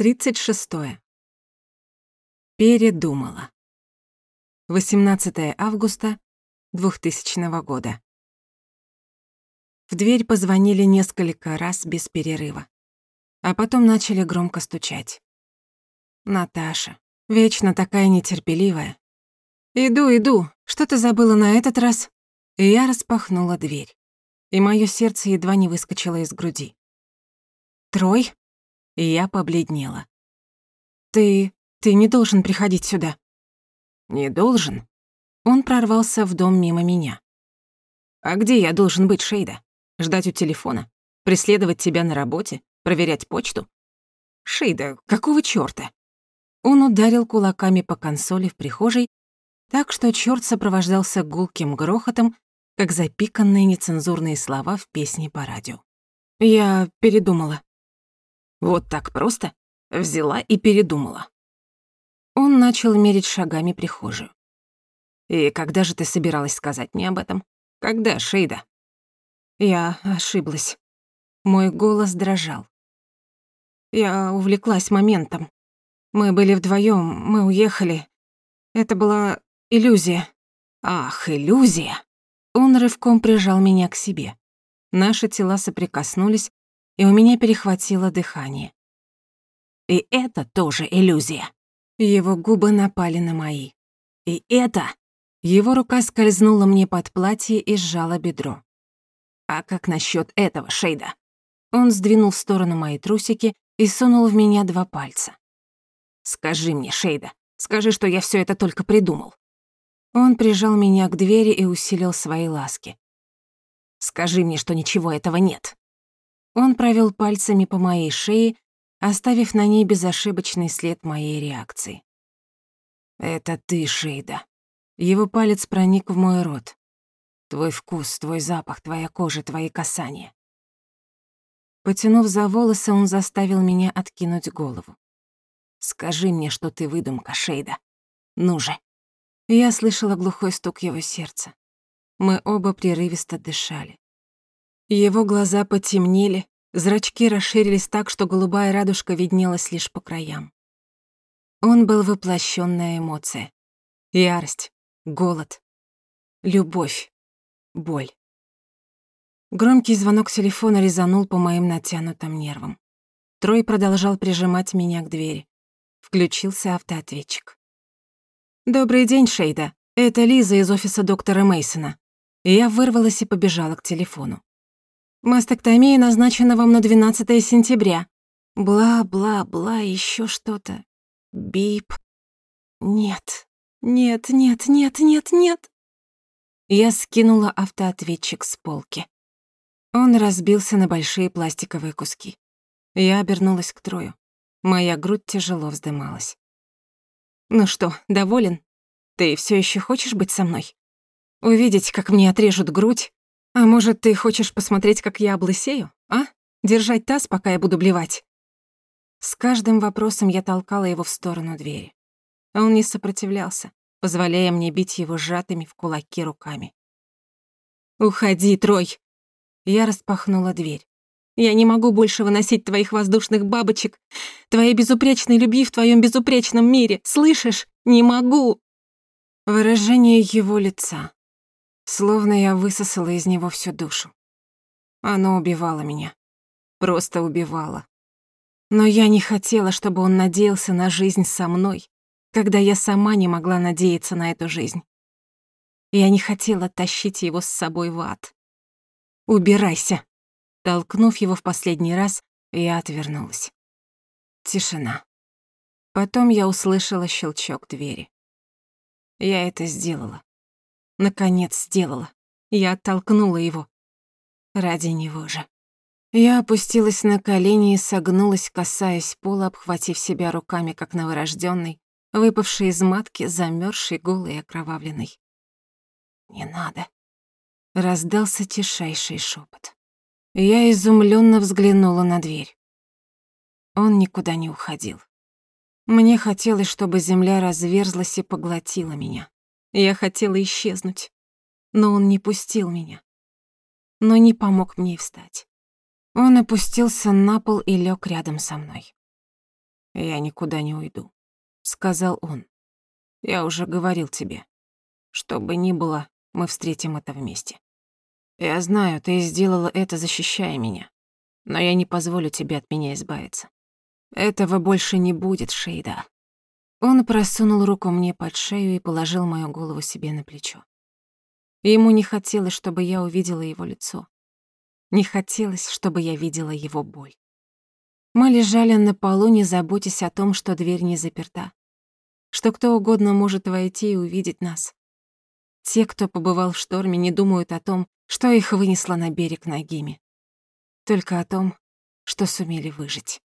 36. Передумала. 18 августа 2000 года. В дверь позвонили несколько раз без перерыва. А потом начали громко стучать. Наташа, вечно такая нетерпеливая. «Иду, иду, что ты забыла на этот раз?» И я распахнула дверь, и моё сердце едва не выскочило из груди. «Трой?» И я побледнела. «Ты... ты не должен приходить сюда». «Не должен?» Он прорвался в дом мимо меня. «А где я должен быть, Шейда? Ждать у телефона? Преследовать тебя на работе? Проверять почту?» «Шейда, какого чёрта?» Он ударил кулаками по консоли в прихожей, так что чёрт сопровождался гулким грохотом, как запиканные нецензурные слова в песне по радио. Я передумала. Вот так просто взяла и передумала. Он начал мерить шагами прихожую. «И когда же ты собиралась сказать мне об этом? Когда, Шейда?» Я ошиблась. Мой голос дрожал. Я увлеклась моментом. Мы были вдвоем, мы уехали. Это была иллюзия. Ах, иллюзия. Он рывком прижал меня к себе. Наши тела соприкоснулись, и у меня перехватило дыхание. И это тоже иллюзия. Его губы напали на мои. И это... Его рука скользнула мне под платье и сжала бедро. А как насчет этого, Шейда? Он сдвинул в сторону мои трусики и сунул в меня два пальца. «Скажи мне, Шейда, скажи, что я все это только придумал». Он прижал меня к двери и усилил свои ласки. «Скажи мне, что ничего этого нет». Он провел пальцами по моей шее, оставив на ней безошибочный след моей реакции. «Это ты, Шейда». Его палец проник в мой рот. Твой вкус, твой запах, твоя кожа, твои касания. Потянув за волосы, он заставил меня откинуть голову. «Скажи мне, что ты выдумка, Шейда. Ну же». Я слышала глухой стук его сердца. Мы оба прерывисто дышали. Его глаза потемнели, зрачки расширились так, что голубая радужка виднелась лишь по краям. Он был воплощенная эмоция. Ярость, голод, любовь, боль. Громкий звонок телефона резанул по моим натянутым нервам. Трой продолжал прижимать меня к двери. Включился автоответчик. «Добрый день, Шейда. Это Лиза из офиса доктора Мейсона. Я вырвалась и побежала к телефону. Мастектомия назначена вам на 12 сентября. Бла-бла-бла, еще что-то. Бип. Нет, нет, нет, нет, нет, нет. Я скинула автоответчик с полки. Он разбился на большие пластиковые куски. Я обернулась к Трою. Моя грудь тяжело вздымалась. «Ну что, доволен? Ты все еще хочешь быть со мной? Увидеть, как мне отрежут грудь, а может, ты хочешь посмотреть, как я облысею, а? Держать таз, пока я буду блевать?» С каждым вопросом я толкала его в сторону двери. А он не сопротивлялся, позволяя мне бить его сжатыми в кулаки руками. «Уходи, Трой!» Я распахнула дверь. «Я не могу больше выносить твоих воздушных бабочек, твоей безупречной любви в твоем безупречном мире. Слышишь? Не могу!» Выражение его лица, Словно я высосала из него всю душу. Оно убивало меня. Просто убивало. Но я не хотела, чтобы он надеялся на жизнь со мной, когда я сама не могла надеяться на эту жизнь. Я не хотела тащить его с собой в ад. «Убирайся!» Толкнув его в последний раз, я отвернулась. Тишина. Потом я услышала щелчок двери. Я это сделала. Наконец сделала. Я оттолкнула его. Ради него же. Я опустилась на колени и согнулась, касаясь пола, обхватив себя руками, как новорожденный, выпавший из матки, замерзший, голый и окровавленный. «Не надо», — раздался тишайший шепот. Я изумленно взглянула на дверь. Он никуда не уходил. Мне хотелось, чтобы земля разверзлась и поглотила меня. Я хотела исчезнуть, но он не пустил меня. Но не помог мне встать. Он опустился на пол и лег рядом со мной. «Я никуда не уйду», — сказал он. «Я уже говорил тебе. Что бы ни было, мы встретим это вместе. Я знаю, ты сделала это, защищая меня, но я не позволю тебе от меня избавиться. Этого больше не будет, Шейда». Он просунул руку мне под шею и положил мою голову себе на плечо. Ему не хотелось, чтобы я увидела его лицо. Не хотелось, чтобы я видела его боль. Мы лежали на полу, не заботясь о том, что дверь не заперта, что кто угодно может войти и увидеть нас. Те, кто побывал в шторме, не думают о том, что их вынесло на берег ногими. Только о том, что сумели выжить.